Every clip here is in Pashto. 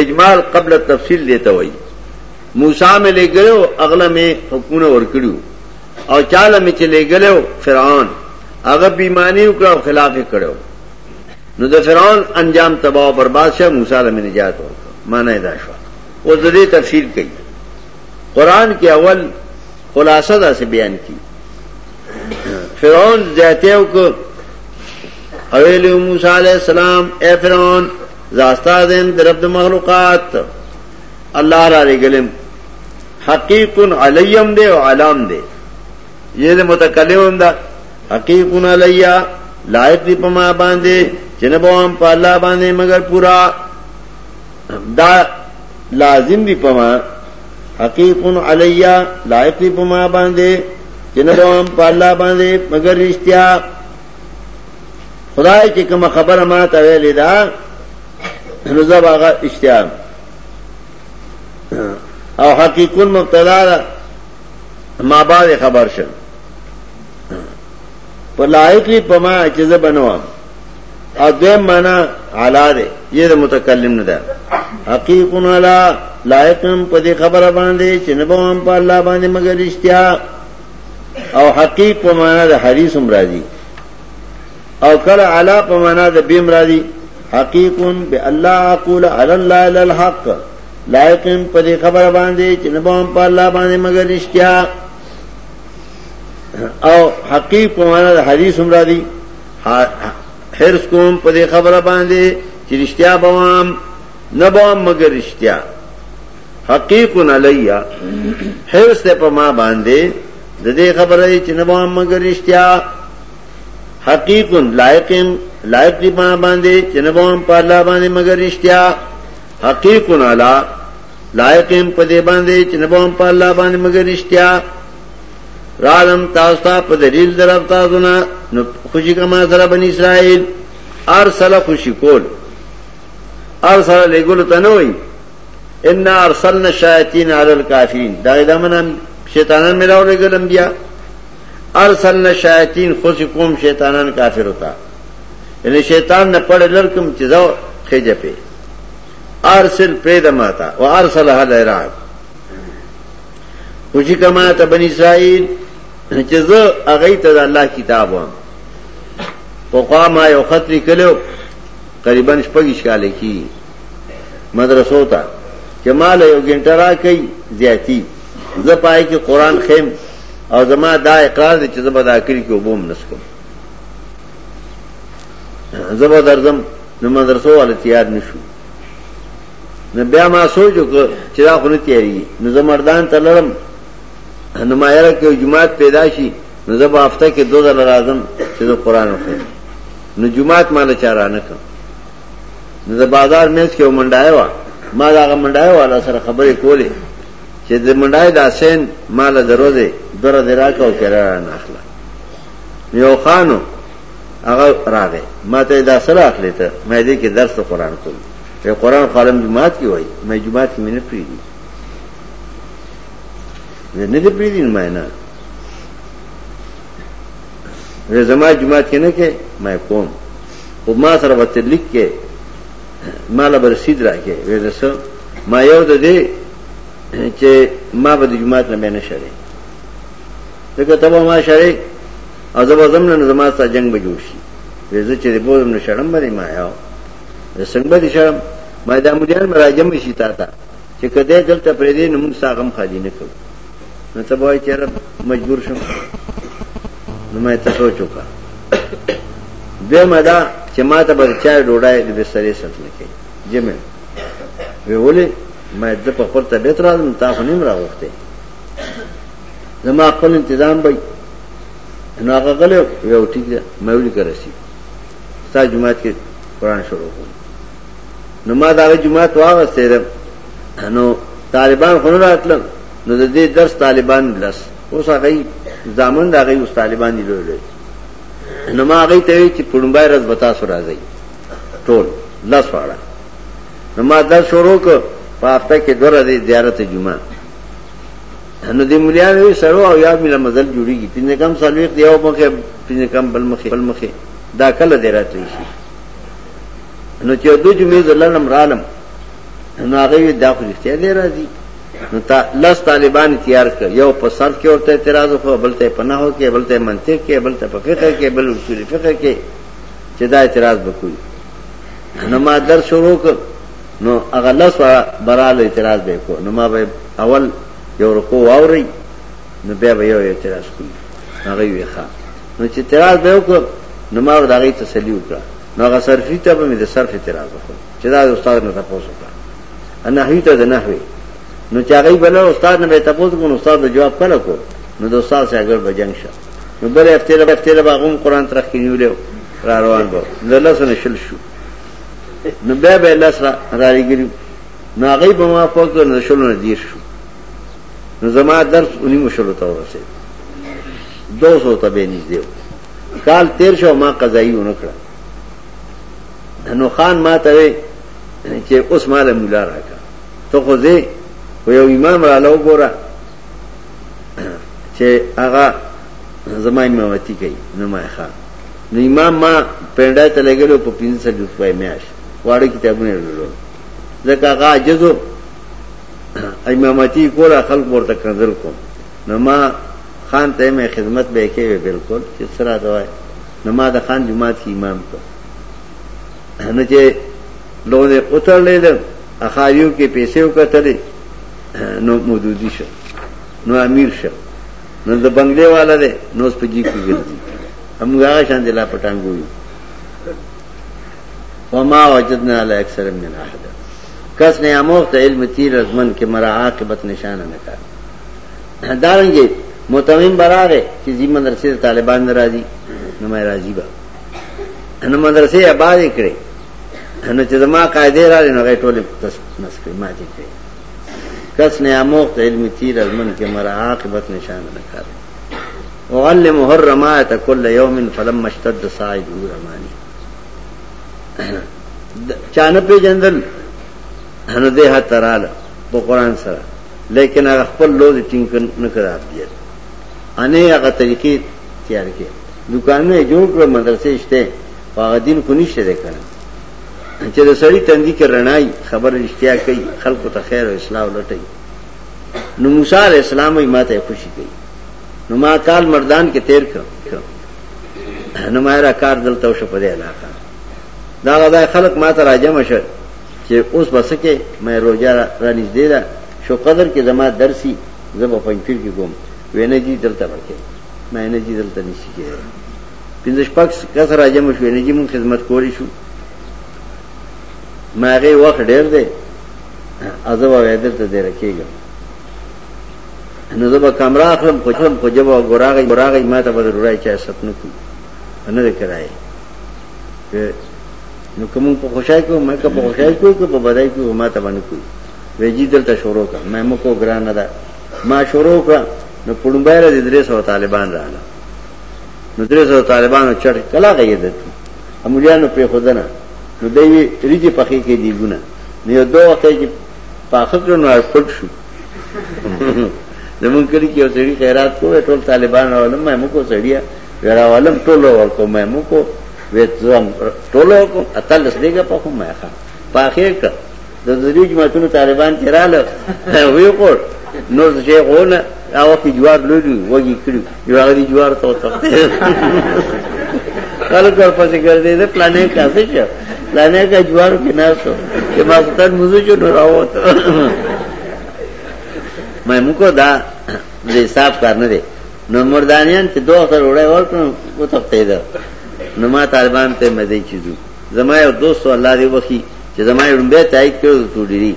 اجمال قبل تفصیل دیتا ہوئی موسا میں لے گئے ہو میں حکومت اور کڑیو اور چال میں چلے گئے فرعون اگر بیمانی اکڑا اور خلاف کرو فرعون انجام تباہ برباد سے موسا میں ہو مانا وہ زرعی تفصیل کی قرآن کے اول خلاصہ دا سے بیان کی فرعون کو اویل علیہ السلام اے فرعون رب مغلوقات اللہ را گلم حقیق علیم دے و علام دے یہ دے متکلم دا حقیق علیہ لائق دی پما ما باندے جنب وام پا اللہ باندے مگر پورا دا لازم دی پما حقیق علیہ لائق دی پما ما باندے جنب وام پا اللہ باندے مگر رشتیا خدای چکم خبر ما تاویلی دا نو زب هغه اشتهام او حقیقون مبتلا ما بعد خبر شل په لایقی په ما چې زه بنوم اده معنا علا ده یہ ده متکلم نه ده حقیقون علا لایقم په دې خبره باندې چې نه بوم په الله باندې مگر اشتیا او حقیق په معنا ده حریص مرادی او کله علا په معنا ده بیم راضی حقیق به الله اقول علی الله الحق لایقم په دې خبره باندې چې نه بم په الله باندې مگر رښتیا او حقیق په معنا د حدیث عمر دی هرڅ کوم په دې خبره باندې چې رښتیا بوام نه بوام مگر رښتیا حقیق علیا هرڅ په ما باندې د دې خبره چې نه بوام مگر رښتیا حقیق لایقم لائق دی باندھے چن بوم پہ لا بانے مگر نالا لائق ام باندھے پلہ نے مگر رالم تاستا اشتیاستی ارسلا خوشی کا کونوئی ارسل ن شاید خوشی کول لے تنوئی ارسلنا ارسلنا علی دا میرا انبیاء خوشی قوم شیتان کافر ہوتا یعنی شیطان نه پړ لړکم چې زو خېجه په ارسل پرې د ماتا او ارسلها د عراق او چې کما ته بنی اسرائیل چې زه هغه ته د الله کتاب وم وقام یو خط لیکلو تقریبا شپږ شاله کی مدرسو ته جمال یو ګنټه را کوي زیاتی زه پای کې قران خیم او زما دا اقرار دي چې زه به دا کړی کې وبوم نسکم زبا درزم نو مدرسو والا تیار نشو نو بیا ما سوچو که چرا خونه تیاری نو زمردان تلرم نو ما یره که جماعت پیدا شي نو زبا هفته کې دو ځله راځم چې د قران وخم نو جماعت مال چارانه کم نو د بازار میز کې ومنډایو ما دا منډایو والا سره خبرې کولې چې د منډای د حسین مال دروځي دره دراکو کرا نه اخلا یو خانو هغه راغی ما ته دا سره اخلي ته مې دې کې درس قرآن کوم چې قرآن خالم جماعت کې وای مې جماعت کې مینه پری دي نه دې پری دي مې نه زما جماعت کې نه کې مې کوم او ما سره وته لیک کې مال بر سید راکې ورسو ما یو د دې چې ما به د جماعت نه مینه شری دغه تبه ما شری او زما زمنا زما سره جنگ به جوړ شي زه چې بوزم نه شرم باندې ما یاو څنګه به شرم ما د امریان مراجم شي تا ته چې کده دلته پرې دې نو موږ ساغم خالی نه کوو نو ته وای چیرې مجبور شم نو مې ته سوچو کا به مدا چې ما ته به چا ډوډۍ د بسترې ساتل کې جمع وی ولې ما د په خپل طبيعت راځم تا خو نیم راوخته زما خپل تنظیم به نو هغه غلې یو ټیک مېولې کرسي ستا جمعات کې قران شروع کوم نو ما دا جمعات واغسته نو طالبان خونو راتلم نو د دې درس طالبان لس اوس هغه ځامن دا غي اوس طالبان دي لوي نو ما هغه ته چې پړمبای راز بتا سو راځي ټول لس واړه نو ما درس شروع کړ په هفته کې دوره دې زیارت جمعه نو دې مليانو سره او یا مل مزل جوړیږي پینځه کم سالوي یو مخه پینځه کم بل مخه بل مخه دا کله دی راتلی شي نو چې دوی جمعې زلنم رالم نو هغه دا خو اختیار دی راځي نو تا لس طالبان تیار کړ یو په صرف کې ورته اعتراض خو بلته پناه کې بلته منطق کې بلته په فقه کې بل اصول فقه کې چې دا اعتراض وکړي نو ما در شروع کړ نو هغه لس براله اعتراض وکړ نو ما به اول یو رکو واوري نو بیا به یو اعتراض کوي هغه وی ښه نو چې اعتراض به وکړ نو ما ور دغه تسلی وکړه نو هغه صرفي ته به مې د صرف اعتراض وکړ چې دا استاد نه تاسو وکړه انا هی ته نه وی نو چې هغه بل استاد نه به تاسو کوو استاد جواب کله کو نو د استاد سره ګر بجنګ شه نو بل افتیله افتیله باغوم قران تر کې نیولې را روان وو نو لاس نه شل شو نو بیا به لاس را راګری نو هغه به ما فوق نه شلونه دیر شو نو زما درس اونی مشلو تا ورسید دو سو تا بینیز دیو کال تیر شو ما قضایی اونکڑا نو خان ما تاوی چې اوس مال مولا راکا تو خوزی و یو امام را لو گورا چې هغه زما امامتی کوي نو ما خان نو امام ما پینډای ته لګلو په 500 روپۍ میاش واړه کتابونه لرلو ځکه هغه جزو امامتی کوله خلق ورته کنزل کوم نو ما خان ته مې خدمت به کې بالکل چې سره دوای نو ما د خان جماعت کی امام کو نو چې لوګو اتر لیدل اخاریو کې پیسې وکړلې نو مودودی شو نو امیر شو نو د بنگلې والا دی نو سپجی کې ګرځي هم هغه شان دلا پټانګو وما وجدنا على اكثر من احد کس نے اموخت علم تیر رزمن کے مرا عاقبت نشانہ نکار داریں گے متمین برار ہے کہ زی مدرسے طالبان ناراضی نہ میں راضی با نہ مدرسے آباد اکڑے نہ چزما قاعدے را نہ گئے ٹولے نسکڑے ماں دیکھے کس نے اموخت علم تیر رزمن کے مرا عاقبت نشانہ نکار وعلم محرمات كل يوم فلما اشتد صاعد الرماني چانه په جندل نو دې هته رااله په قران سره لیکن هغه خپل لوز ټینګ نه کړه دی انې هغه طریقې تیار کړې دکانونه جوړ کړ مدرسې شته هغه دین کو نشته ده کنه چې د سړی تندې کې رڼای خبر رښتیا کوي خلکو ته خیر او اصلاح ولټي نو موسی عليه السلام یې ماته خوشي کوي نو ما کال مردان کې تیر کړ نو ما را کار دلته شو په دې علاقه دا غدا خلک ماته راځم شه چې اوس بسکه مې روزه را نږدې ده شو قدر کې زما درسي زما پنځیر کې کوم وینه دي دلته ورکې مې نه دي دلته نشي کېږي پنځه شپږ کس راځم شو وینه دي مون خدمت کولی شو ما هغه وخت ډېر دی ازو وېدل ته ډېر کېږي نو زما کمره اخلم کوچم کوجب او ګراغي ګراغي ما ته بدل راځي چې ستنه کو نه دې کرای نو کوم په خوشای کو مې په خوشای کو کو په بدای کو ما ته باندې کو ویجی دلته شروع کا مې مو کو ګران ده ما شروع کا نو پړمبای را دې درې سو طالبان رااله نو درې سو طالبانو چړ کلا غي دې امولیانو په خودنه نو دوی ریږي پخې کې دی ګونه نو یو دوه کې چې پاخه کړنو پټ شو زمون کړي کې اوسړي خیرات کوه ټول طالبان علماء مکو سړیا غراوالم ټول ورکو مې مکو وېتم ټولو کوم اتل سړيګه په کومه ښه په اخر کې د ذریج ماتونو طالبان تیراله وی کوړ نو چې غونه او کې جوار لولي وږي کړو یو هغه جوار ته وته خلک ورپسې ګرځي دا پلانې کاسه چې پلانې کا جوار کې نه سو چې ما ستن مزو جو نه راو ته مې موږ دا دې صاف کار نه دي نو مردانیان چې دوه سره وړه ورکړو وته پیدا نو ما طالبان ته مزه چیزو زما یو دوست الله دې وخی چې زما یو به تایید کړو ته ډیری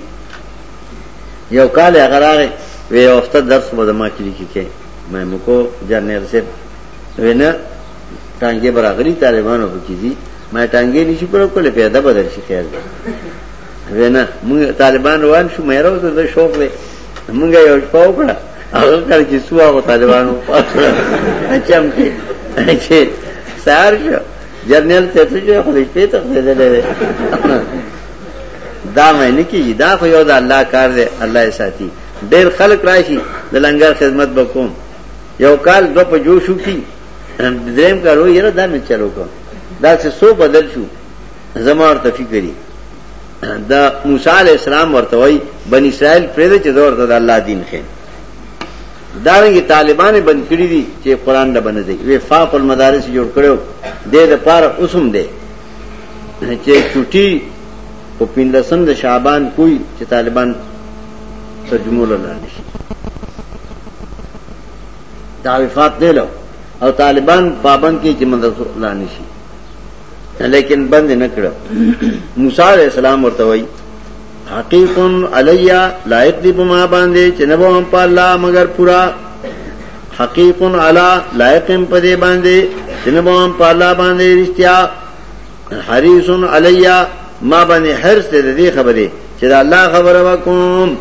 یو کال هغه راغی وی وخت درس به زما کې کې مې مکو جنرال سیب وینه ټانګې برابرې طالبانو په کیږي ما ټانګې نشي پر کوله پیدا بدل شي خیر ده وینه موږ طالبان روان شو مې راو ته شوق وې موږ یو پاو کړه هغه کله چې سوا او طالبانو پاتره اچم کې چې تیار شو جن جو پی ہے دا مہینے کی داخود اللہ کا اللہ خلق راشي د لنګر خدمت وکوم یو کال دو په جوشو کی دریم بہت یره دا میں چلو کو دا څه سو بدل شو زمار ته فکرې دا موسی علی السلام ورته وای بن اسرائیل پرې د الله دین سے دارنگی گی طالبان بند کری دی چی قرآن دا بند دی المدارس جوڑ کرو دے دے دا پار اسم چی چوٹی پو دا شعبان کوئی چی طالبان اللہ نشی تعویفات دے لو اور طالبان پابند کی چی مدرس اللہ نشی لیکن بند نکڑو موسیٰ علیہ السلام ورتوائی حقیق علی لایق دی بما باندې چې نه به هم په الله مگر پورا حقیق علی لایق په دې باندې چې نه به هم په الله باندې رښتیا حریص علی ما باندې هر څه دې خبره چې دا الله خبره وکوم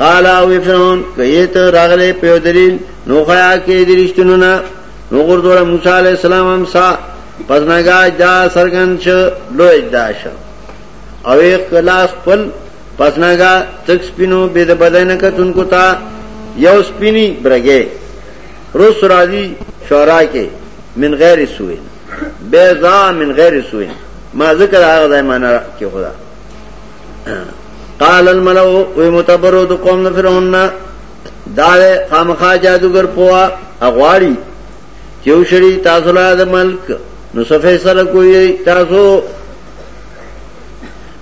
قال او فرعون کایت راغله په دلیل نو خیا کې درشتونو نه نو ګور دوه موسی علی السلام هم سا پس نگا جا سرګن شو لوی داشه اب ایک کلاس پل پسنا گا تک سپینو گاس پین کو یو سپینی برگے کے من غیر من غیر ما ذکر آغا کی خدا قال الملو وی متبرو دو قوم نہ دار خامخا جادوگر پوا اغواری جاد شری اغواڑی دا ملک نصف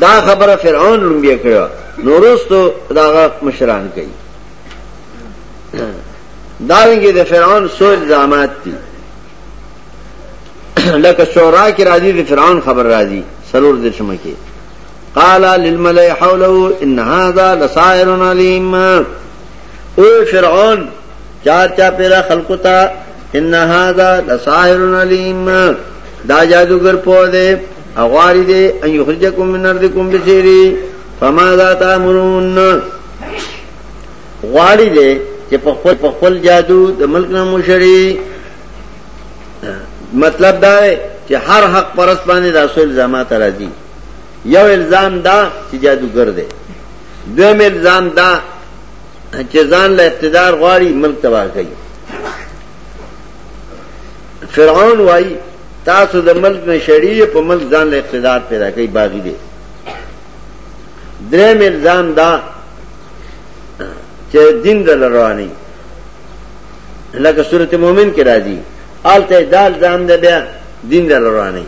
دا خبر فرعون لمبیا کرو نو روز تو داغا مشران کئی داویں گے دا فرعون سو الزامات تھی لک شورا کی راضی دا فرعون خبر راضی سرور درشم کے قال للملئ حوله ان هذا لصائر عليم او فرعون چار چا پیرا خلقتا ان هذا لصائر عليم دا جادوگر پودے اغواری دے ان یخرجکم من اردکم بسیری فما دا تامرون غواری دے چې په خپل جادو د ملک نه مشری مطلب دا چې هر حق پرس باندې د اصول الزامات راځي یو الزام دا چې جادوګر دی دویم الزام دا چې ځان له اقتدار غواړي ملک تباہ کوي فرعون وایي تاسو د ملک نشړی په ملک ځان له اقتدار پیدا کوي باغی دی درې مل ځان دا چې دین دل رواني لکه سورته مؤمن کې راځي آلته دال ځان دې بیا دین دل رواني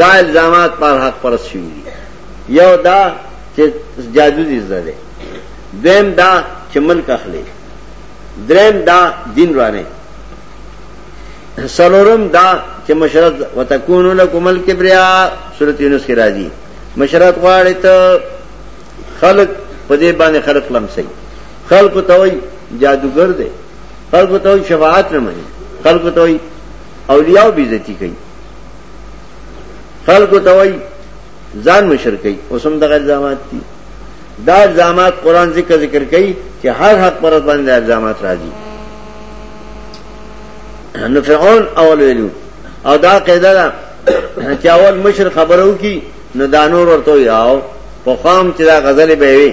دا الزامات پر حق پرست شوی دی یو دا چې جادو دي زده دیم دا چې ملک اخلي دریم دا دین رواني سلورم دا چې مشرت وتكون لكم الكبرياء سورۃ یونس کې راځي مشرت غواړي ته خلق په دې باندې خلق لمسي خلق ته وي جادوګر دی خلق ته وي شفاعت نه مني خلق ته وي اولیاء بیزتی کوي خلق ته وي ځان مشرکې اوسم د غیر زامات دي دا زامات قران ذکر ذکر کوي چې هر حق پرځ باندې الزامات راځي نو فرعون اول ویلو او دا قاعده ده چې اول مشر خبرو کی نو دانور ورته یاو په خام چې دا غزل به وي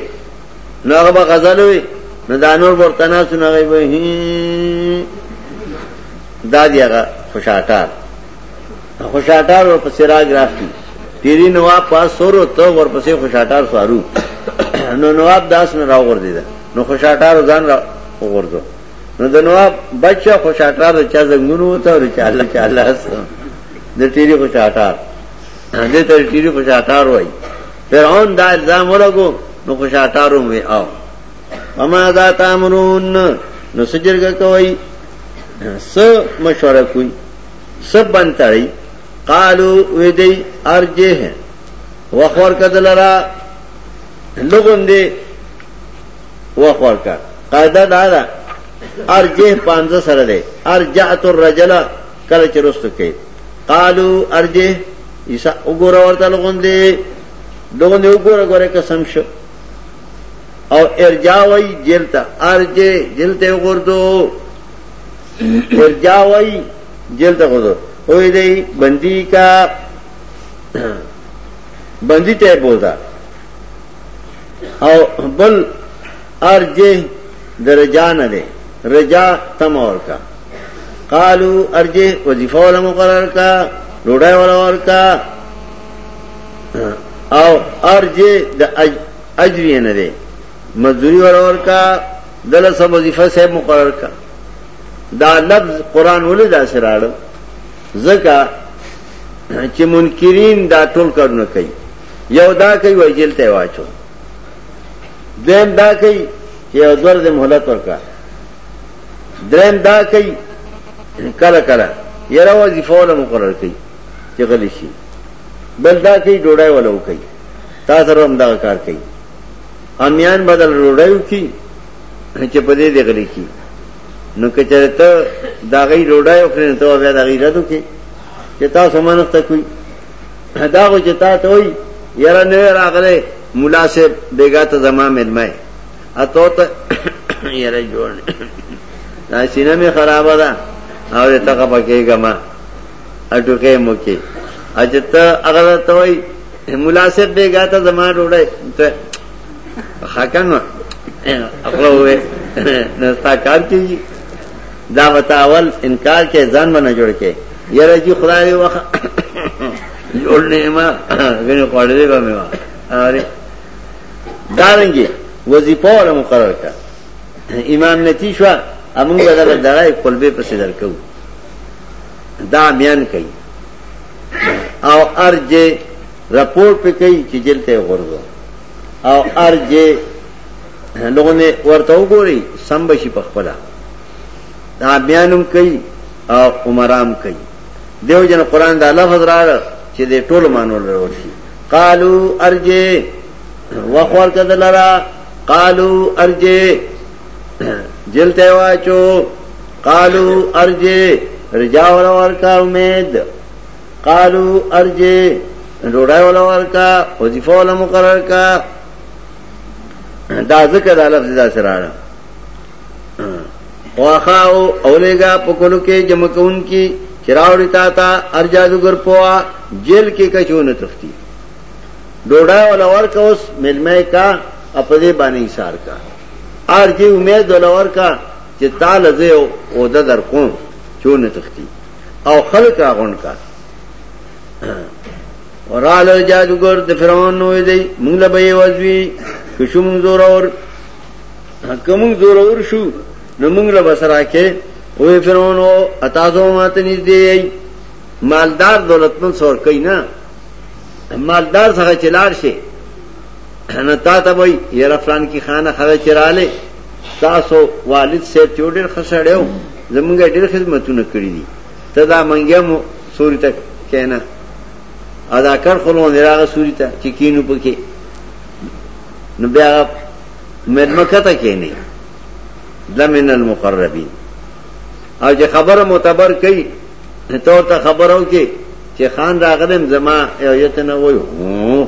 نو هغه غزل وي نو دانور ورته نه سنغي به دا دیغه خوشاټار خوشاټار او سراج راځي تیری نواب پاس سورو ته ورپسې خوشاټار سوارو نو نواب داس نه راوړ دی نو خوشاټار ځان راوړ نو د نواب بچا خوشاټار چا زنګونو ته ور چاله چاله سو د ټيري خوشاټار دې ته ټيري خوشاټار وای فرعون دا الزام ورغو نو خوشاټارو می او اما ذا تامرون نو سجرګه کوي س مشوره کوي سب بنتړي قالو ودی ارجه وخور کدلرا لګوندې وخور کا قاعده دا ده ارجه پانزه سره ده ارجعت الرجل کله چې رستو کې قالو ارجه عیسی وګوره ورته لغوندې لغوندې وګوره ګوره قسم شو او ارجاوی جلتا ارجه جلته وګورته ارجاوی جلته وګورته وې دې بندي کا بندي ته بولدا او بل ارجه درجان ده رجا تم اور کا قالو ارجه وظیفه ولا مقرر کا روډای ولا ور کا او ارجه د اجری نه دی مزدوری ولا ور کا دل سم وظیفه سے مقرر کا دا لفظ قران ولې دا سره زکه چې منکرین دا ټول کارونه کوي یو دا کوي وجل ته واچو دیم دا کوي چې یو دور د مهلت ورکړه درین دا کوي کله کله یره وظیفه ولا مقرر کوي چې غلی شي بل دا کوي ډوډۍ ولا کوي تا سره هم دا کار کوي امیان بدل ډوډۍ کوي چې په دې دې غلی شي نو کچره ته دا غي ډوډۍ وکړې ته بیا دا غي راتو کې چې تاسو مانه تکوي دا خو چې تا ته وي یره نه راغله مناسب بیګا ته زما ملمه اته ته یره جوړ دا سینه می خرابه ده او ته هغه پکې ګما اټوکې مو کې اجته هغه ته وای مناسب دی ګاته زما ډوړې ته حکم خپل وې نستا کار کیږي دا وتاول انکار کې ځان باندې جوړ کې یره جی خدای وخه جوړ نیمه غنې قاعده به ما اره دارنګي وظیفه ولا مقرر کړ امام نتی شو امون بدل دغه قلبه پسې درکو دا بیان کوي او ارجه رپورټ پہ کوي چې جلته غورځو او ارجه لوګونه ورته وګوري سمبشي په خپل دا بیانوم کوي او عمرام کوي دیو جن قران دا لفظ را چې دې ټول مانو لرشي قالو ارجه وقور کذلرا قالو ارجه جیل تہوار چو کالو ارجے رجا والا ورکا امید کالو ارجے ڈوڈا والا ورکا وظیفہ والا مقرر کا لفظ دا دادت ہاں، اولے گا پکڑ کے جمکون کی چراؤ ریتا تھا ارجا دگر پوا جیل کی کچھ نتفتی ڈوڑا والا ورک اس مل کا بانی سار کا اور جی امید کا در کون چون تختی او خل کا غن کا اور آل جادوگر دی منگ زور اور کمنگ زور اور شو منگل بسرا کے اوے او اتازو دے آئی مالدار دولت من سو رئی نہ مالدار سر چلار سے نو تا ته وای یره فلان کی خانه خره چراله تاسو والد سیب چوډر خسړیو زمونږه ډېر خدمتونه کړې دي ته دا منګه مو سوري ته کینا ادا کړ خلونه راغه سوري ته چې کینو پکې نو بیا مدمکه ته کینې لمن المقربین او چې خبره معتبر کړي ته ته خبرو کې چې خان راغلم زما یو یتنه وایو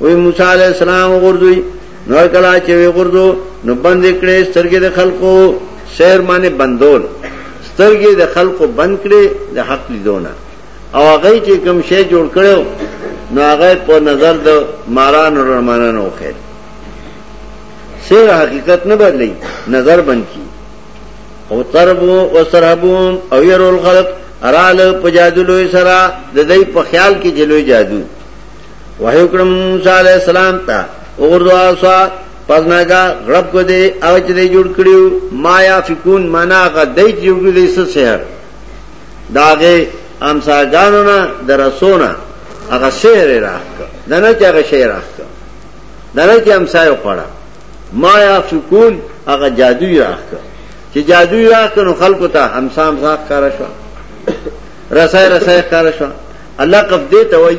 وی موسی علی السلام غردوی نو کلا چې وی غردو نو بند کړي سترګې د خلکو سیر باندې بندول سترګې د خلکو بند کړي د حق لیدونه او هغه چې کوم شی جوړ کړو نو هغه په نظر د ماران او رمانانو وکړ سیر حقیقت نه بدلی نظر بند کی او تربو او سرحبون او يرول خلق ارال په جادو لوی سره د دې په خیال کې جلوی جادو وحی اکرم موسیٰ علیہ السلام تا اغردو آسوا پزناگا غرب کو دے اغچ دے جوڑ کریو ما یا فکون مانا آقا دے جوڑ کریو دے سر سحر داغے امساگانونا درسونا آقا سحر راک کر دنا چا آقا شحر راک کر دنا چا امسایو پڑا ما یا فکون آقا جادوی راک کر چې جادوی راک نو خلکو ته همسام ځاک کار شو رسای رسای کار شو الله قف دې ته وایي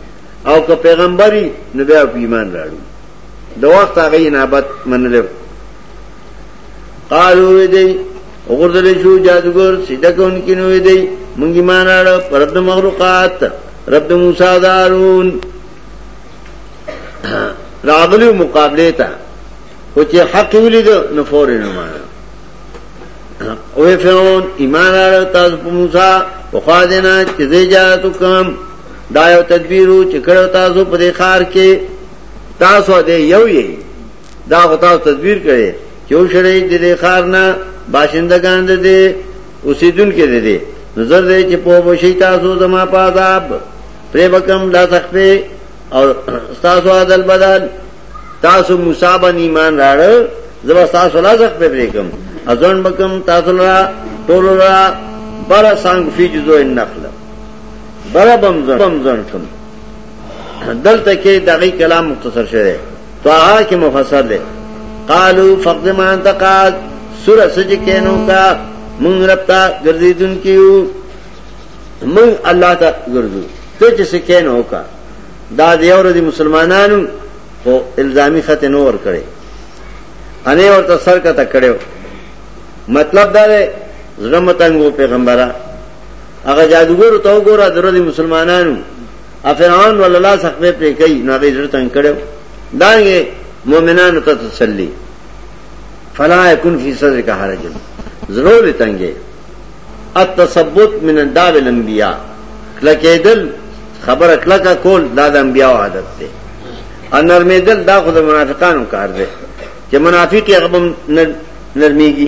او که پیغمبري نو بیا په ایمان راړو د وخت هغه نابت منل قالو دې وګورځل شو جادوګر سیده کونکي نو دې مونږ ایمان راړو پرد مخلوقات رب موسی دارون راغلی مقابله ته او چې حق ویلید نو فورې نه مانه او فرعون ایمان راړو تاسو په موسی وخوا دینا چې زیجاتو کم دا یو تدبیرو چې کړو تاسو په دې خار کې تاسو دې یو یې دا خو تاسو تدبیر کړي یو شړې دې خار نه باشندگان دې اوسیدون کې دې نظر دې چې په وشي تاسو زما په عذاب پرې وکم لا تخفي او تاسو عدل بدل تاسو موسی باندې ایمان راړ زما تاسو لا زخ په بریکم ازون بکم تاسو لا ټول را بار سانګ فی جزو النخل بڑا بمزن بمزون تم دل تک کلام مختصر شرے تو آ کے مفسر آسرے کالو فخ سر سجن ہو کا منگ ربتا گردی دن منگ اللہ کا گرد تج کا دادی اور دی مسلمانانو وہ الزامی خط نور کرے انے اور تو سر کا تک کرے مطلب دارے ہے پیغمبرہ اگر جادوگر تو گورا درد افران سخبے کئی ضرورت مومنان فی صدر کا ضرور گور التثبت من داب الانبیاء دیا دل خبر کا کول داد انبیاء و عادت دے اور نرمی دل دا خود کار دے کہ منافی اقبم نرمی گی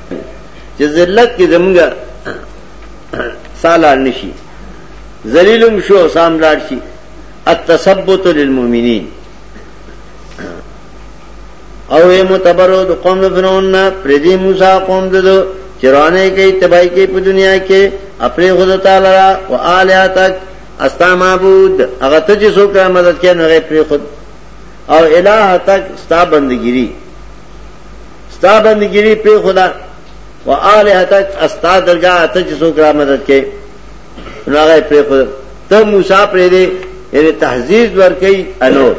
ذلت کی زمگا سالار نشی الم شو شی التثبت للمؤمنین او اے متبرو دو قوم فرعون پردی سامر تصبی دو چرانے کی تباہی کی پو دنیا کے اپنے خود تعالی را و آلیہ تک استا معبود اگر تجسو کا مدد کیا نئے پے خود اور الہ تک بندگیری بند بندگیری پے خدا و آلہ تک استا درگاہ ته چې څوک را مدد کوي نو هغه پرې خو ته موسی پرې دې یعنی تحذیر ور کوي انور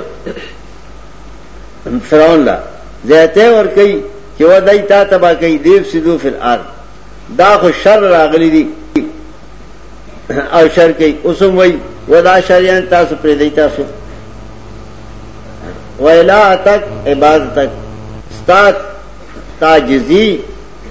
فرعون لا زیاته ور کوي چې ودای تا تبا کوي دیو سیدو فل ارض دا خو شر راغلی دي او شر کوي اوسم وای ودا شریان تاسو پرې دی تاسو ویلا تک عبادت تک ستات تاجزی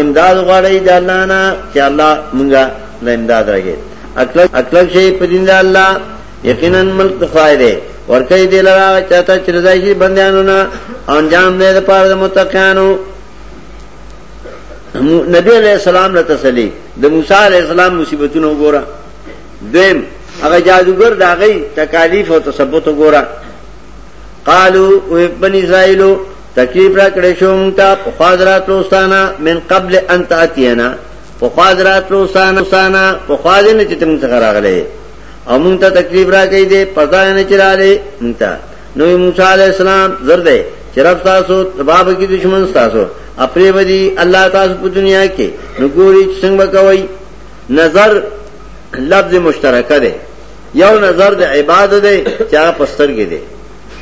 امداد غواړی د الله نه چې الله مونږه له امداد راګي اکل اکل شي په دین د الله یقینا ملک فائدې ورکه دی لرا چاته چرځای شي بندیانو نه انجام دې د پاره د متقینو نبی علیہ السلام له تسلی د موسی علیہ السلام مصیبتونو ګوره دیم هغه جادوګر داغي تکالیف او تثبوت ګوره قالو او بنی اسرائیلو تکلیف را کړې شو مونږ ته په خاطرات روستانا من قبل ان تاتینا په خاطرات روستانا روستانا په خاطرنه چې تم څنګه راغلې او مونږ ته تکلیف را کړې دې پتا نه چراله مونږ ته نو موسی عليه السلام زرده چې رب تاسو باب کې دشمن تاسو اپری بدی الله تاسو په دنیا کې نګوري څنګه کوي نظر لفظ مشترک ده یو نظر د عبادت ده چې هغه پستر کې ده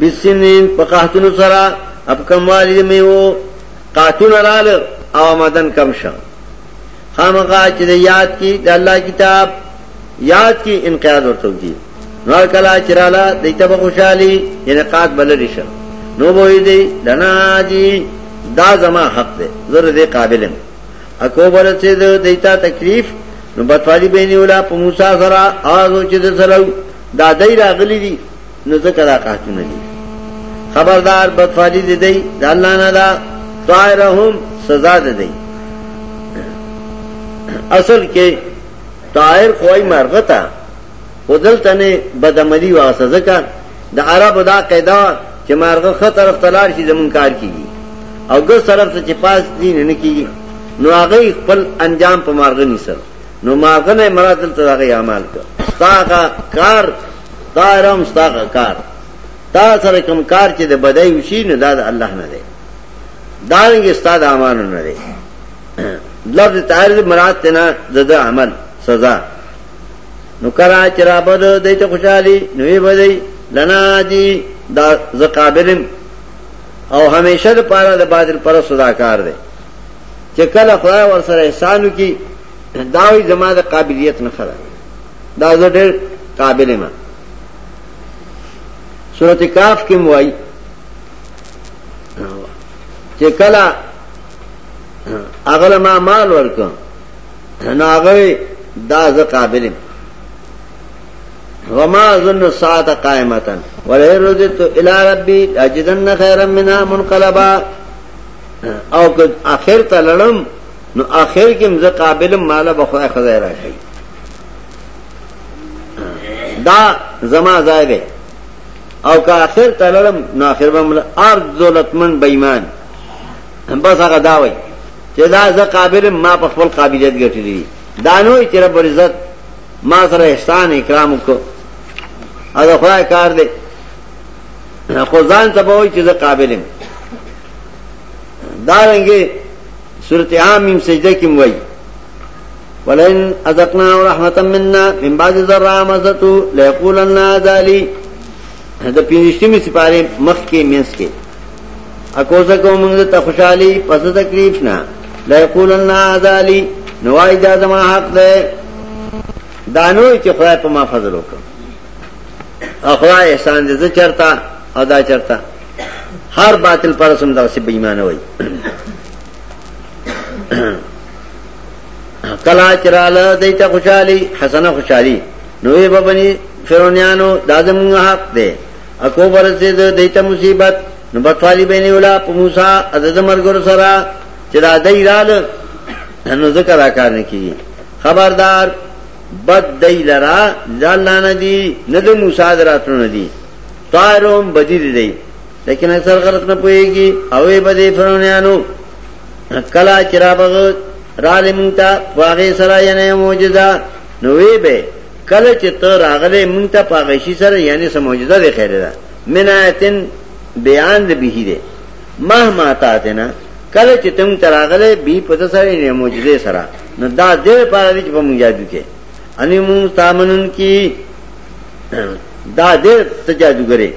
بسنین په قحتونو سره اب کموالی میو قاتون رال او آمدن کم شا خامقا چې د یاد کی د الله کتاب یاد کی انقیاد ورته دی نو کلا چرالا دیتا به خوشحالي یعنی قات بل ریشه نو وای دی دنا دی دا زما حق دی زره دی قابلم اکو بل چې دیتا تکلیف نو بتوالی بینی ولا په موسی سره آزو چې سره دا دی راغلی دی نو ذکر راقاتونه دي خبردار بدفالی دي دی د الله نه دا طائرهم سزا ده دی اصل کې طائر کوئی مرغتا ودلته نه بدعملی واسه ځکه د عربو دا قاعده چې مرغه خطر طرف تلار شي زمون کار کیږي او ګس طرف ته چې پاس دین نه کیږي نو هغه خپل انجام په مرغه نیسر نو مرغه نه مراد تل هغه اعمال کړ تاګه کار دا رم ستا کار تا سره کم کار چې د بدای وشي نه دا د الله نه دی دا رنګ ستا د امان نه دی لفظ تعریض مراد تینا د عمل سزا نو کرا چرابد دیتا خوشحالی نوی بدی لنا دی دا زقابلم او همیشه د پاره د باطل پر صداکار دی چې کله خدای ور سره احسانو کی داوی زما د قابلیت نه خره دا زه ډېر قابل یم سورت کاف کې موای چې کلا اغل ما مال ورکم نو هغه دا ز قابل وما ظن ساعه قائمه ولا رجت الى ربي اجدن خيرا منها منقلبا او که اخر ته لړم نو اخر کې مزه قابل مال به خدای خدای راکړي دا زما ځای دی او که اخر تللم نو اخر بمل ارض ذلتمن بېمان بس هغه دا وای چې دا زه قابل ما په خپل قابلیت ګټلې دا نو چې رب عزت ما سره احسان اکرام وکړ دا خدای کار دی خو ځان ته وای چې زه قابل یم دا رنګه سورت عامیم سجده کې وای ولئن اذقنا رحمتا منا من بعد ذرا مزتو ليقولن ذلك د پینځشتمې سپاره مخ کې مینس کې اکوزه کوم موږ ته خوشحالي پس تکلیف نه لا یقول ان ذالی نوای دا زما حق ده دانو چې خدای په ما فضل وکړ اخوای احسان دې چرتا ادا چرتا هر باطل پر سم دا سي بېمانه وای کلا چراله دیتا خوشحالي حسنه خوشحالي نوې بابني فرونیانو دا زموږ حق ده اکو ورسید دیتا مصیبت نو بطوالی بینی اولا پا موسیٰ عدد مرگر سرا چرا دی رال نو ذکر آکار نکی خبردار بد دی لرا لانا ندی ندو موسیٰ دراتنو ندی طائرون بدی دی دی لیکن اکثر غلط نه پويږي اوې بده فرونیانو کلا چرابغ را لمتا واغې سره یې معجزه نوې به کله چې ته راغله مونږ ته پاغشي سره یعنی سموجزه دی خیره ده منایتن بیان دې به دې مهما تاتنا کله چې تم تراغله به په سره یعنی معجزه سره نو دا دې پاره چې په مونږ جادو کې اني مونږ تامنن کی دا دې تجادو غره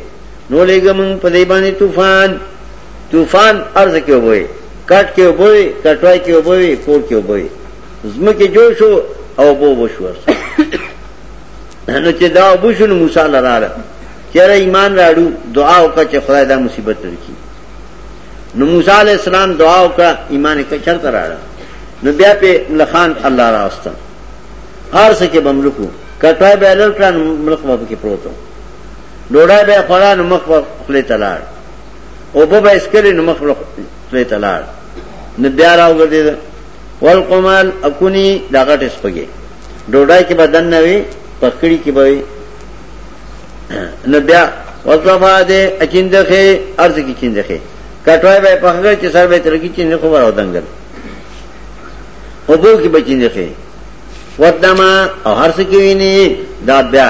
نو لګم په دې باندې طوفان طوفان ارز کې وای کټ کې وای کټوای کې وای کور کې وای زمکه جوش او بو بو شو نو چې دا وبوشن موسی لاره چیرې ایمان راړو دعا وکړه چې خدای دا مصیبت ورکړي نو موسی علی السلام دعا وکړه ایمان یې چرته راړو نو بیا په لخان الله راستم هر څه کې بملکو کټای به لړ کړه ملک په کې پروتو ډوډۍ به قران مخ په خپل تلار او په اسکري نو مخ په خپل تلار نو بیا راوګرځید والقمل اكوني دا غټ سپګي ډوډۍ کې بدن نه وي پکڑی کی بوی نو بیا وصفا دے اچندخے عرض کی چندخے کٹوائی بے پخگر چی سر بے ترکی چندخو براو دنگل اوبو کی بچندخے ودما او هر څه کې ني دا بیا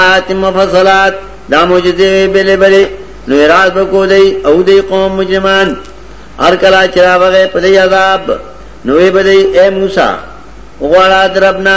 آیات مفصلات دا موجوده بلې بلې نو راز کو دی او دی قوم مجرمان هر کلا چرا وغه په عذاب نو وی بلې اے موسی وغواړه دربنا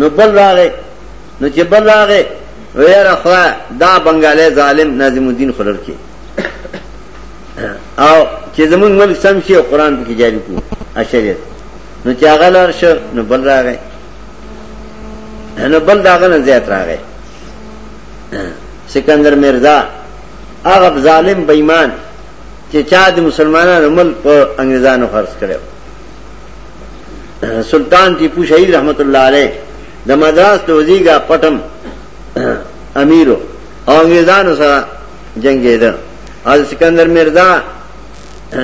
نو بل رہ گئے نو راہ گئے اخوا دا بنگالی ظالم نازم الدین خلر کے او زمون خرچی آؤن و قرآن پکی جاری کو اشریت نو نو بل رہا گئے بل نو زیت راہ گئے سکندر آغا ظالم بیمان اب چا بئیمان مسلمانان مسلمان انگریزان انگریزانو خرص کرے سلطان کی شہید رحمت اللہ علیہ د مدراس توزیګه پټم امیرو انګریزانو سره جنگیده از سکندر مرزا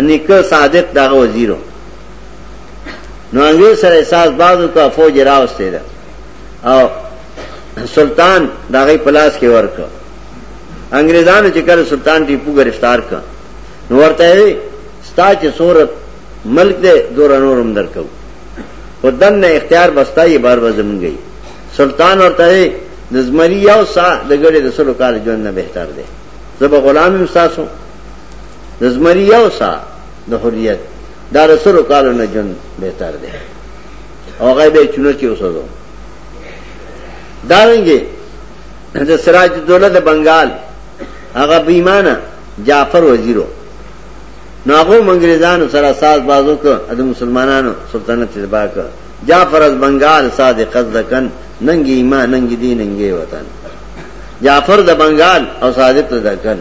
نیکه صادق دغه وزیرو نو انګریز سره احساس بازو کا فوج راوسته ده او سلطان دغه پلاس کې ورک انګریزانو چې کله سلطان ټیپو گرفتار ک نو ورته ستا چې صورت ملک دې دور نورم درکو خدام نه اختیار بستای بار وزم گئی سلطان ورته نظمری یو سا د ګړې د سلو کال ژوند نه بهتر دی زب غلام احساسو نظمری یو سا د حریت دا رسول کال نه ژوند بهتر دی او غیبه چونو چې وسو دارنګي د سراج دوله د بنگال هغه بیمانه جعفر وزیرو ناغو منګریزانو سره ساز بازو ک د مسلمانانو سلطنت تبا ک جعفر از بنگال صادق ذکن ننګي ایمان ننګي دین ننګي وطن جعفر د بنگال او صادق ذکن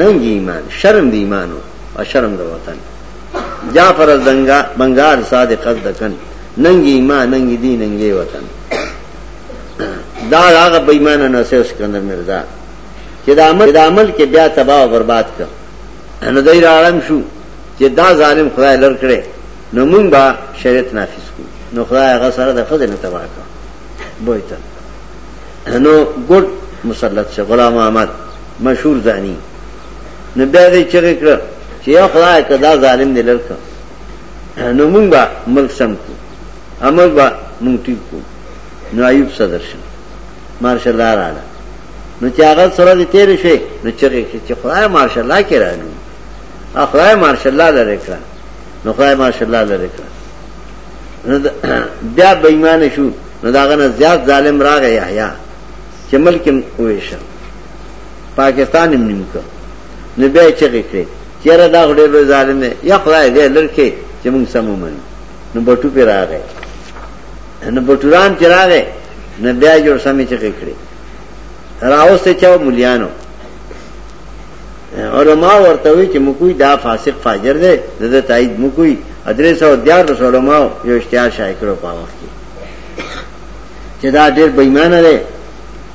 ننګي ایمان شرم دی ایمانو او شرم د وطن جعفر از بنگال صادق ذکن ننګي ایمان ننګي دین ننګي وطن دا هغه بېمانه نسیو سکندر مرزا چې د عمل کې بیا تباہ او برباد کړ نو دای راړم شو چې دا ظالم خدای لر کړي نو مونږ به شریعت نافذ کړو نو خدای هغه سره د خدای نه تباہ کړ بوته نو ګډ مسلط شه غلام احمد مشهور ځانی نو بیا دې چغې کړ چې یو خدای کدا ظالم دلر کړ نو مونږ به ملک سم کو امر به مونږ ټیک کو نو ایوب صدر شه مارشل الله رااله نو چې هغه سره دې تیر شي نو چغې چې خدای مارشل الله کې راځي اخرای مارشالله لره کړه نو خدای مارشالله لره کړه نو بیا بېمانه شو نو داغه نه زیات ظالم راغی یحیا چې ملک وېشه پاکستان هم نیم کړ نو بیا چې کړی چیرې دا غړي به ظالم نه یا خدای دې لړکې چې موږ سمومن نو بټو پی راغی نو بټوران چې راغی نو بیا جوړ سمې چې کړی راوسته چا مليانو علما ورته وی چې مکوې دا فاسق فاجر دی د تایید مکوې ادرس او دیار رسول علما یو اشتهار شای کړو په وخت کې چې دا ډېر بېمانه دی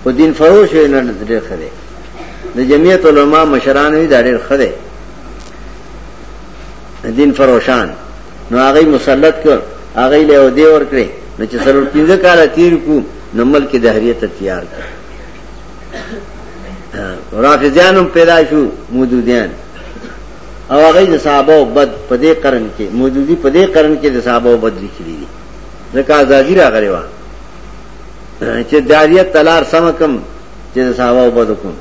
په دین فروش نه ډېر خره د جمعیت علما مشران وی دا ډېر خره دین فروشان نو هغه مسلط کړ هغه له او دی ور کړې نو چې سره پینځه کال تیر کو نو ملک د هریت تیار کړ رافضیان هم پیدا شو مودودیان او هغه د صحابه او بد په دې قرن کې مودودی په دې قرن کې د صحابه او بد لیکلي دي ځکه ازادي راغلی و چې داریت تلار سمکم چې د صحابه او بد کوم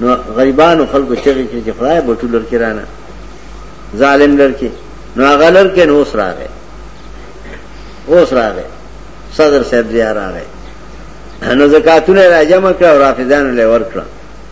نو غریبانو خلکو چې چې خدای بټول لرکې رانه ظالم لرکې نو هغه لرکې نو اوس راغی اوس راغی صدر صاحب زیار راغی نو زکاتونه را جمع کړ او رافضیان له ورکړه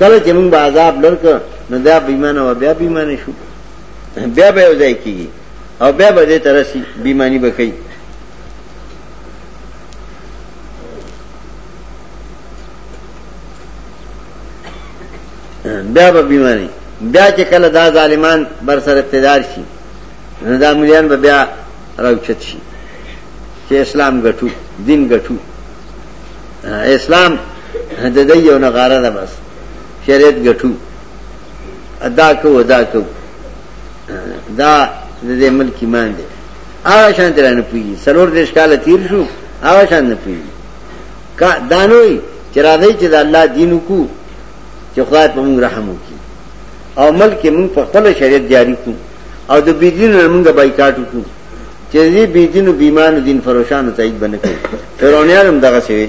کله چې موږ عذاب لرک نو دا بیمانه و بیا بیمانه شو بیا به وځي کیږي او بیا به دې ترسي بیمانی بکې بیا به بیمانی بیا چې کله دا ظالمان بر سر اقتدار شي نو دا مليان به بیا راوچت شي چې اسلام ګټو دین ګټو اسلام د دې یو نه غاره ده بس شریعت غټو ادا کو ادا کو دا د دې ملک ایمان دی هغه شان تر نه پوي سرور دیش کال تیر شو هغه شان نه پوي کا دانوي چې را دی چې د الله دین کو چې خدای په موږ رحم وکړي او ملک موږ په خپل شریعت جاری کو او د بيدین موږ بایکاټ وکړو چې دې بيدینو بیمانو دین فروشانو تایید بنکړي فرعونانو دغه شوی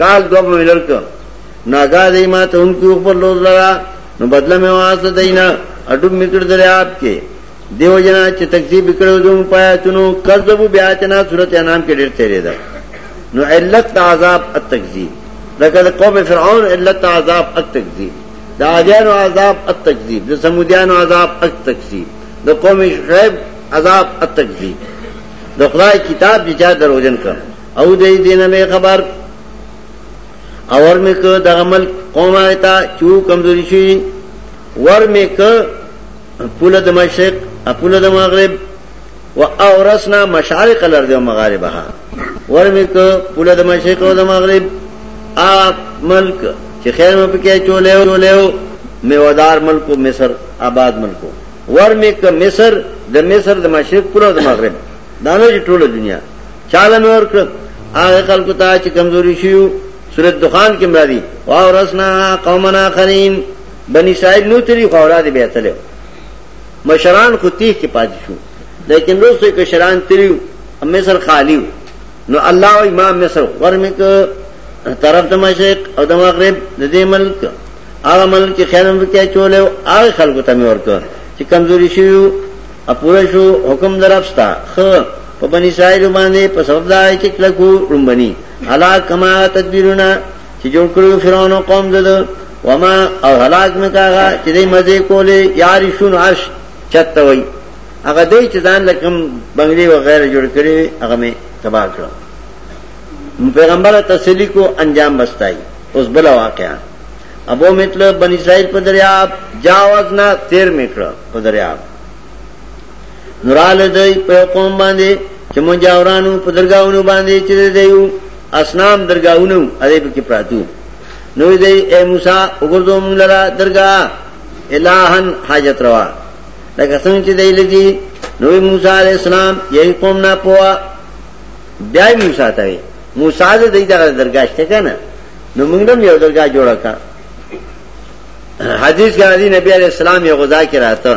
کال دو پا ملرکا ناگا دی ما تا ان کی اوپر لوز لگا نو بدلا میں واسطہ دینا اڈوب مکر در آپ کے دیو جنا چی تکزیب کرو دوں پایا تنو کذبو بیاتنا صورت انام کے ڈر تیرے دا نو علت دا عذاب التکزیب لکہ دا قوم فرعون علت دا عذاب التکزیب دا آجان و عذاب التکزیب دا سمودیان و عذاب التکزیب دا قوم شعب عذاب التکزیب دا خدای کتاب جی چاہ در وجن کا او دی دینا میں خبر اور میں کہ دغه ملک قوم آیتا چو کمزوری شي ور میں کہ پوله د مشرق پوله د مغرب و اورثنا مشارق الارض و مغاربها ور میں کہ پوله د مشرق او د مغرب ا ملک چې خیر مې پکې چوله او چوله میوادار ملک مصر آباد ملک ور میں کہ مصر د مصر د مشرق پوله د مغرب دانو چې ټوله دنیا چاله نور کړ هغه خلکو ته چې کمزوري شيو سورۃ دخان کې مرادي وا ورسنا قومنا خرین بنی سعید نو تری اولاد به اتل مشران خو تیخ کې پاتې شو لیکن روسو کې شران تری مصر خالی نو الله او امام مصر ورمک طرف د مشرق او د مغرب د دې ملک هغه ملک خیرم کې چوله هغه خلکو ته ورکړ چې کمزوري شي او پوره شو حکم درپستا خو په بنی سعید باندې په سبب دای چې کلکو رومبني هلاک کما تدبیرونه چې جوړ کړو فرعون او قوم دده وما او هلاک مکاغه چې دې مزه کولې یارشون عرش چت وای هغه دې چې ځان لکم بنگلې و غیره جوړ کړې هغه می تباہ کړو پیغمبر تسلی کو انجام بستای اوس بل واقعا ابو مطلب بنی اسرائیل په دریاب جاوز نه 13 میټر په دریاب نورال دې په قوم باندې چې مونږ جاورانو په درگاہونو باندې چې دیو اسنام درگاہ نو ادے پہ پراتو نو دے اے موسیٰ اگردو من لرا درگاہ الہن حاجت روا لیکن سنگ چی دے لگی نو موسیٰ علیہ السلام یہی قوم نہ پوا بیائی موسیٰ تاوی موسیٰ دے دے دے دے درگاہ شتکا نا نو منگلم یہ درگاہ جوڑا کا حدیث کے حدیث نبی علیہ السلام یہ غزا کی رہتا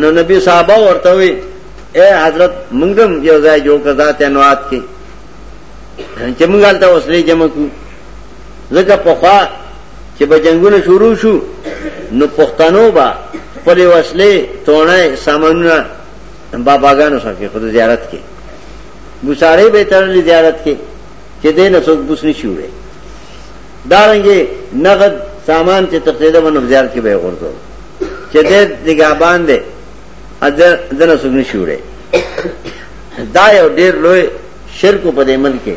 نو نبی صحابہ ہوئی اے حضرت منگم یو زائی جو کا ذات انوات کی چې موږ هلته وسلې جمع کو زکه په خوا چې به جنگونه شروع شو نو پښتنو با پر وسلې تونه سامانونه باباګانو سره خود زیارت کې بوساره به تر زیارت کې چې دینه څوک بوس نه شوړي دارنګه نغد سامان چې تقریبا ون زیارت کې به ورته چې دې نگہبان دې اذن دنه څوک نه شوړي دا یو ډېر لوی شرک په دې ملک کې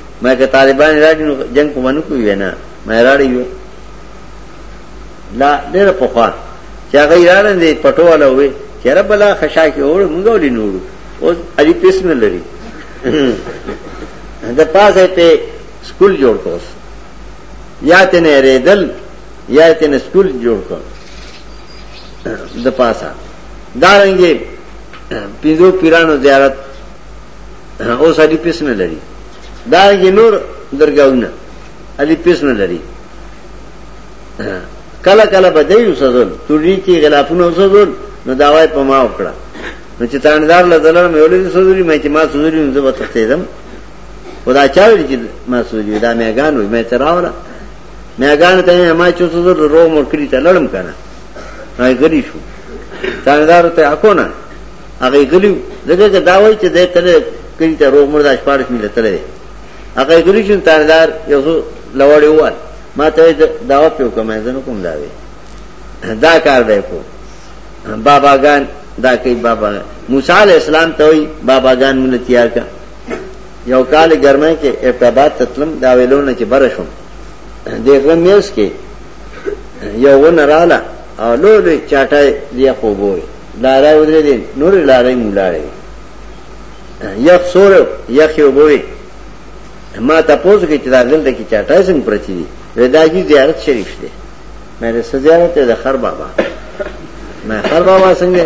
ما که طالبان راځي نو جنگ کومنه کوي نه ما راړي یو لا ډېر په خوا چې هغه راړندې پټواله وي چې رب الله خشا کې اور مونږ ولې نوړو او علي پیسم لري دا پاسه ته سکول جوړ کوس یا ته نه ریدل یا ته نه سکول جوړ کو د پاسه دا رنګه پیرو پیرانو زیارت اوس علي پیسم لري دا یې نور درګاونه علي پیس نه لري کله کله بدایو سزل توري کې غلافونه سزل نو دا وای په ما وکړه نو چې تاندار لدلر مې ولې سزوري مې چې ما سزوري نو زه وتښتېدم خدا چاوي چې ما سزوري دا مې غان وي مې تراوله مې غان ته ما چې سزل رو مور کړی ته لړم کنه هاي غري شو تاندار ته اكو نه هغه غلیو دغه دا وای چې دې تل کړی ته رو مور دا شپارش مې لته هغه ګوري چې تاردار یو لوړ یوال ما ته داوا پیو کومه زنه کوم داوي دا کار دی کو باباګان دا کوي بابا موسی علی السلام ته وي باباګان مونږ تیار کا یو کال ګرمه کې ابتداد تطلم دا ویلونه چې برشم دغه میز کې یو ونراله او نو دې چاټه دی خو بوي لارې ودرې دي نور لارې مولاړې یخ سور یخ یو بوي ما تاسو کې چې دا غلطه کې چاټه څنګه پرتی دي رداجی زیارت شریف دی مې سره زیارت د خر بابا مې خر بابا څنګه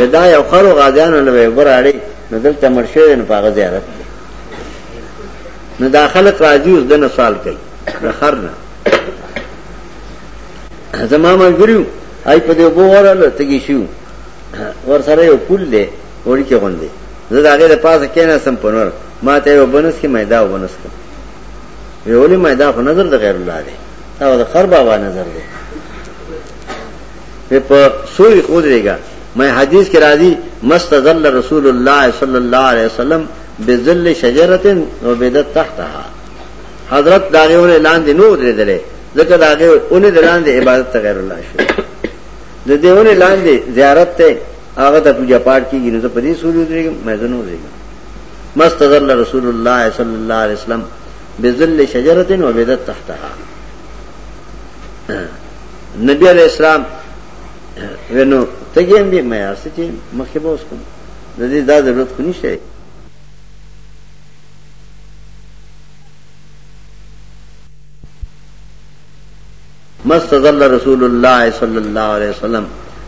ردا یو خرو غازیان له وبراړي نو دلته مرشه نه پاغه زیارت نو داخلت راځي اوس دنه سوال کوي د خر نه زما مګریو آی په دې وګوراله تګی شو ور سره یو پول دی ورکی غوندي زه دا غیر پاسه کېناستم په نور ما ته یو بنس کې مېدا وبنس کړ ویولې مېدا خو نظر د غیر الله دی دا د خر بابا نظر دی په سوري خود دیګا مې حدیث کې راځي مستذل رسول الله صلی الله علیه وسلم بذل شجره او بدت تحتها حضرت داغه ور اعلان دی نو درې درې ځکه داغه اونې دلان دی عبادت غیر الله شو د دې اونې لاندې زیارت ته هغه ته پوجا پاٹ کیږي نو په دې سوري درېږم مې زنو درېږم مستذل رسول الله صلی الله علیه وسلم بذل شجره و بدت تحتها نبی علیہ السلام ونو ته یم دې مې استه چې مخه به وسکم د دې دا ضرورت خو نشته مستذل رسول الله صلی الله علیه وسلم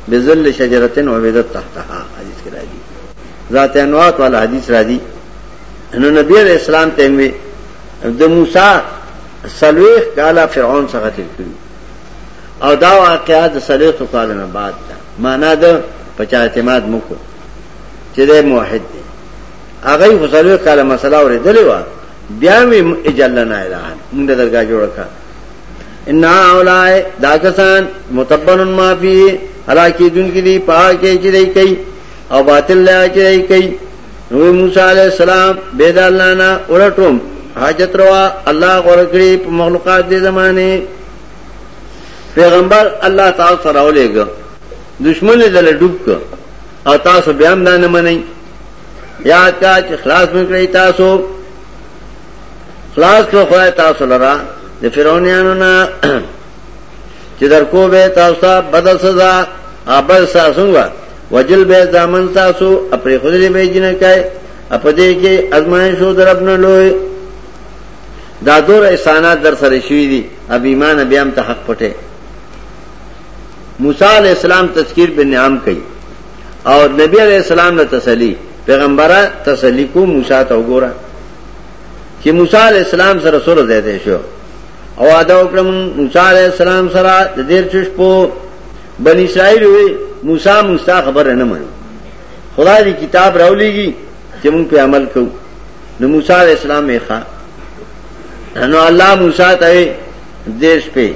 بذل شجرتن عبیدت تحتها حدیث کې راځي ذات انوات والا حدیث راځي نو نبی علیہ السلام ته وی د موسی سلوخ کالا فرعون څخه تل کړی او دا واقعا د سلوخ کالا نه بعد ده معنا ده پچا اعتماد مکو چې د موحد دی هغه سلوخ کالا مسله اوریدلې و بیا می اجلنا الهان موږ درګه جوړ کړ ان اولای دا کسان متبن ما فی ہلاکی دن کی دی پا کے چرئی چرئی کئی کئی اور باطل لیا نور موسا علیہ السلام اللہ مخلوقات دے زمانے پیغمبر اللہ تعالی سراؤ لے گا دشمن دل ڈوب کا اور تاسو تاسو تاسو بیام دان منئی یاد کا کہ خلاص خلاص میں خواہ لرا دے فرونیانو نا چدر کو بے بے بے تاستا سزا وجل دامن تاسو اپنے جن کے ازمائش ہو در در اپنا دادور احسانات سر شوی دی اب ایمان اب ہم حق پٹے موسیٰ علیہ السلام تذکیر بن عام کئی اور نبی علیہ السلام نے تسلی پیغمبرہ تسلی کو موسیٰ موسیٰ تا گورا کہ علیہ السلام سے رسول دیتے شو موسیٰ موسیٰ علیہ السلام سرا دیر بن اسرائیل ہوئے مستا خبر ہے نا مرا دی کتاب رو لی گی جم پہ عمل نو موسیٰ علیہ السلام میں خواہ نو اللہ موسیٰ تاوے دیر پہ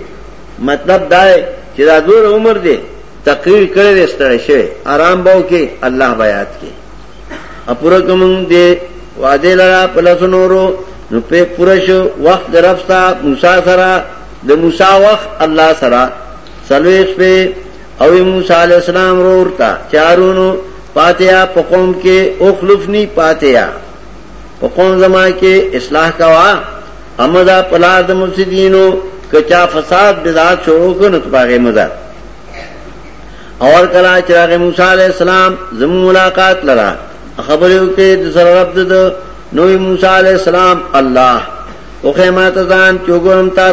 مطلب دائے چیرا دور عمر دے تقریر کرے شوے آرام باو کے اللہ بیات کے اپورا اپر دے وعدے لڑا پلسنورو نو روپے پورش وقت درفتا موسا سرا د موسا وقت اللہ سرا سلویش پہ اوی موسا علیہ السلام رورتا چارون پاتیا پکوم کے اوخلفنی پاتیا پکوم زما کے اصلاح کوا امدا پلا دمسدینو کچا فساد بزاد شروع کو نتباغ مزہ اور کلا چراغ موسا علیہ السلام زم ملاقات لڑا خبروں کے دوسرا رب دو نوی موسیٰ علیہ السلام اللہ او ازان ماتدان کیوں تا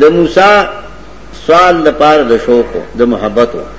دا موسیٰ سوال دا پار دا د محبت ہو